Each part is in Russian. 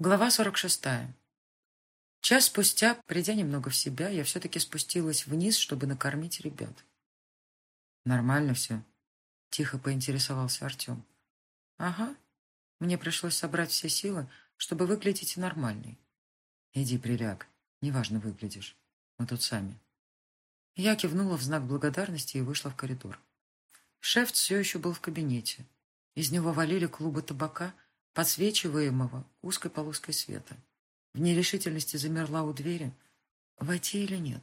Глава 46. Час спустя, придя немного в себя, я все-таки спустилась вниз, чтобы накормить ребят. «Нормально все?» — тихо поинтересовался Артем. «Ага. Мне пришлось собрать все силы, чтобы выглядеть нормальной. Иди приляг. Неважно выглядишь. Мы тут сами». Я кивнула в знак благодарности и вышла в коридор. Шеф все еще был в кабинете. Из него валили клубы табака — подсвечиваемого узкой полоской света. В нерешительности замерла у двери. Войти или нет?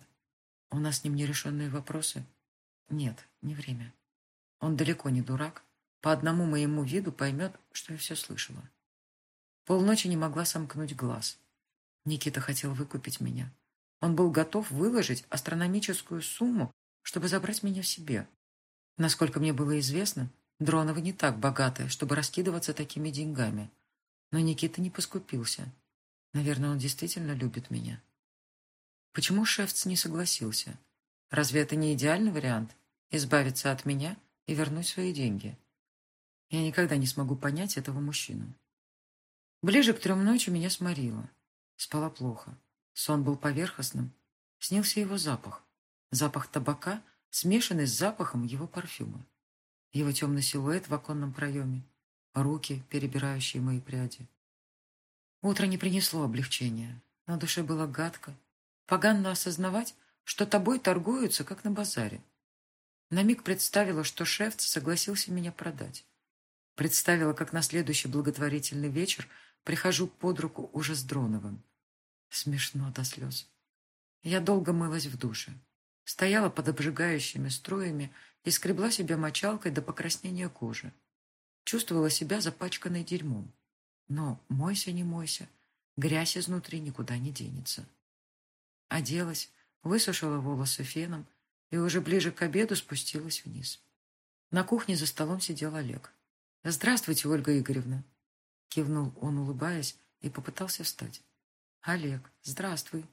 У нас с ним нерешенные вопросы? Нет, не время. Он далеко не дурак. По одному моему виду поймет, что я все слышала. Полночи не могла сомкнуть глаз. Никита хотел выкупить меня. Он был готов выложить астрономическую сумму, чтобы забрать меня в себе. Насколько мне было известно, Дронова не так богатая, чтобы раскидываться такими деньгами. Но Никита не поскупился. Наверное, он действительно любит меня. Почему Шефц не согласился? Разве это не идеальный вариант? Избавиться от меня и вернуть свои деньги. Я никогда не смогу понять этого мужчину. Ближе к трем ночи меня сморило. Спала плохо. Сон был поверхностным. Снился его запах. Запах табака, смешанный с запахом его парфюма его темный силуэт в оконном проеме, руки, перебирающие мои пряди. Утро не принесло облегчения. На душе было гадко. Поганно осознавать, что тобой торгуются, как на базаре. На миг представила, что шеф согласился меня продать. Представила, как на следующий благотворительный вечер прихожу под руку уже с Дроновым. Смешно до слез. Я долго мылась в душе. Стояла под обжигающими струями и скребла себя мочалкой до покраснения кожи. Чувствовала себя запачканной дерьмом. Но мойся, не мойся, грязь изнутри никуда не денется. Оделась, высушила волосы феном и уже ближе к обеду спустилась вниз. На кухне за столом сидел Олег. «Здравствуйте, Ольга Игоревна!» Кивнул он, улыбаясь, и попытался встать. «Олег, здравствуй!»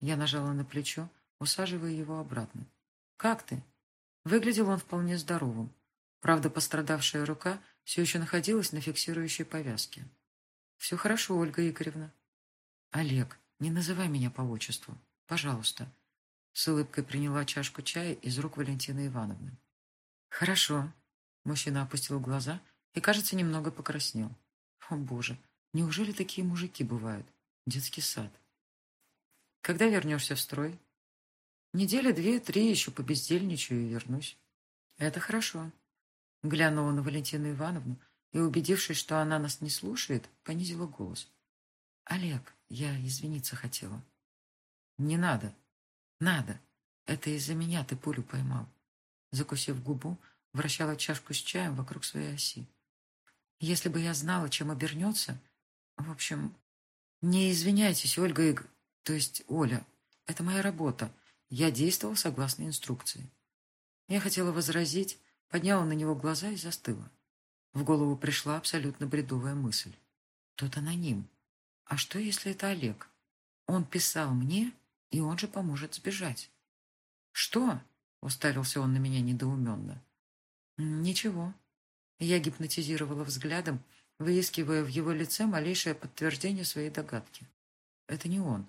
Я нажала на плечо, усаживая его обратно. «Как ты?» Выглядел он вполне здоровым. Правда, пострадавшая рука все еще находилась на фиксирующей повязке. «Все хорошо, Ольга Игоревна». «Олег, не называй меня по отчеству. Пожалуйста». С улыбкой приняла чашку чая из рук Валентины Ивановны. «Хорошо». Мужчина опустил глаза и, кажется, немного покраснел. «О, Боже, неужели такие мужики бывают? Детский сад». «Когда вернешься в строй?» Недели две-три еще побездельничаю и вернусь. Это хорошо. Глянула на Валентину Ивановну и, убедившись, что она нас не слушает, понизила голос. Олег, я извиниться хотела. Не надо. Надо. Это из-за меня ты пулю поймал. Закусив губу, вращала чашку с чаем вокруг своей оси. Если бы я знала, чем обернется... В общем, не извиняйтесь, Ольга Иг... То есть Оля. Это моя работа. Я действовал согласно инструкции. Я хотела возразить, подняла на него глаза и застыла. В голову пришла абсолютно бредовая мысль. Тут аноним. А что, если это Олег? Он писал мне, и он же поможет сбежать. Что? Уставился он на меня недоуменно. Ничего. Я гипнотизировала взглядом, выискивая в его лице малейшее подтверждение своей догадки. Это не он.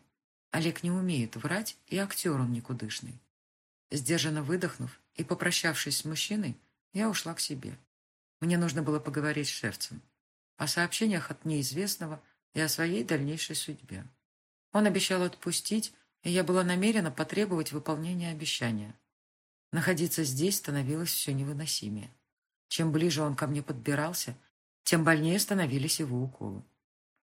Олег не умеет врать, и актер он никудышный. Сдержанно выдохнув и попрощавшись с мужчиной, я ушла к себе. Мне нужно было поговорить с шефцем. О сообщениях от неизвестного и о своей дальнейшей судьбе. Он обещал отпустить, и я была намерена потребовать выполнения обещания. Находиться здесь становилось все невыносимее. Чем ближе он ко мне подбирался, тем больнее становились его уколы.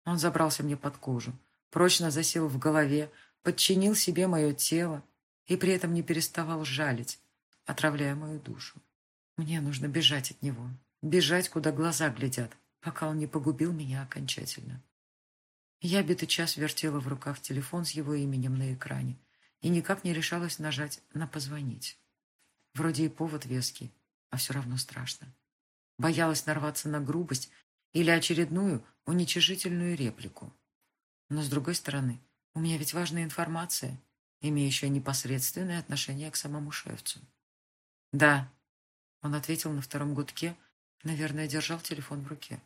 Он забрался мне под кожу, прочно засел в голове, подчинил себе мое тело и при этом не переставал жалить, отравляя мою душу. Мне нужно бежать от него, бежать, куда глаза глядят, пока он не погубил меня окончательно. Я битый час вертела в руках телефон с его именем на экране и никак не решалась нажать на «позвонить». Вроде и повод веский, а все равно страшно. Боялась нарваться на грубость или очередную уничижительную реплику. Но, с другой стороны, у меня ведь важная информация, имеющая непосредственное отношение к самому шефцу. «Да», — он ответил на втором гудке, наверное, держал телефон в руке.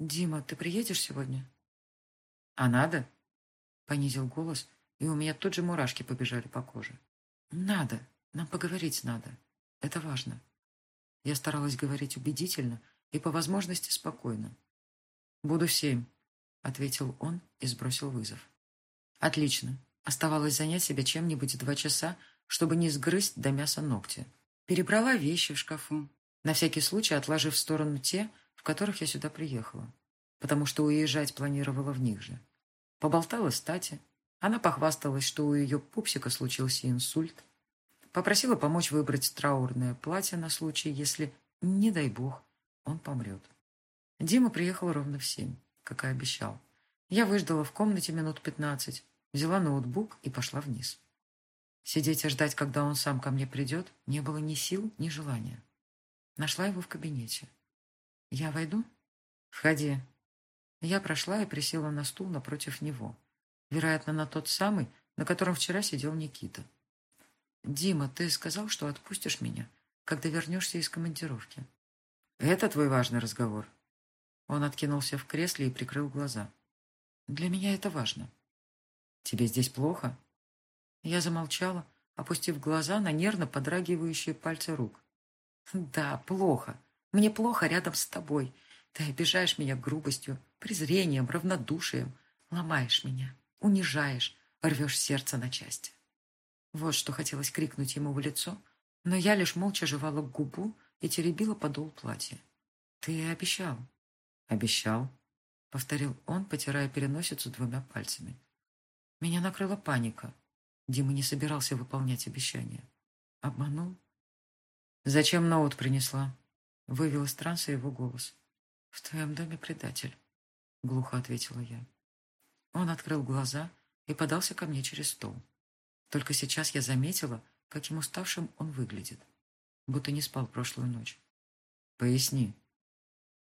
«Дима, ты приедешь сегодня?» «А надо?» Понизил голос, и у меня тут же мурашки побежали по коже. «Надо. Нам поговорить надо. Это важно». Я старалась говорить убедительно и по возможности спокойно. «Буду в семь», — ответил он и сбросил вызов. «Отлично. Оставалось занять себя чем-нибудь два часа, чтобы не сгрызть до мяса ногти. Перебрала вещи в шкафу, на всякий случай отложив в сторону те, в которых я сюда приехала, потому что уезжать планировала в них же. Поболтала с Тати. Она похвасталась, что у ее пупсика случился инсульт. Попросила помочь выбрать траурное платье на случай, если, не дай бог, он помрет. Дима приехал ровно в семь, как и обещал. Я выждала в комнате минут пятнадцать, взяла ноутбук и пошла вниз. Сидеть и ждать, когда он сам ко мне придет, не было ни сил, ни желания. Нашла его в кабинете. «Я войду?» «Входи». Я прошла и присела на стул напротив него. Вероятно, на тот самый, на котором вчера сидел Никита. «Дима, ты сказал, что отпустишь меня, когда вернешься из командировки». «Это твой важный разговор?» Он откинулся в кресле и прикрыл глаза. «Для меня это важно». «Тебе здесь плохо?» Я замолчала, опустив глаза на нервно подрагивающие пальцы рук. «Да, плохо. Мне плохо рядом с тобой. Ты обижаешь меня грубостью, презрением, равнодушием, ломаешь меня, унижаешь, рвешь сердце на части». Вот что хотелось крикнуть ему в лицо, но я лишь молча жевала губу и теребила подол платья. «Ты обещал». «Обещал», — повторил он, потирая переносицу двумя пальцами. Меня накрыла паника. Дима не собирался выполнять обещание. Обманул? «Зачем ноут принесла?» Вывел из транса его голос. «В твоем доме предатель», — глухо ответила я. Он открыл глаза и подался ко мне через стол. Только сейчас я заметила, каким уставшим он выглядит, будто не спал прошлую ночь. «Поясни».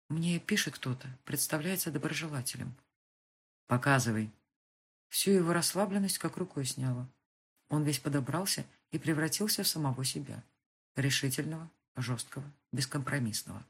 Мне пишет кто-то, представляется доброжелателем. «Показывай». Всю его расслабленность как рукой сняла. Он весь подобрался и превратился в самого себя. Решительного, жесткого, бескомпромиссного.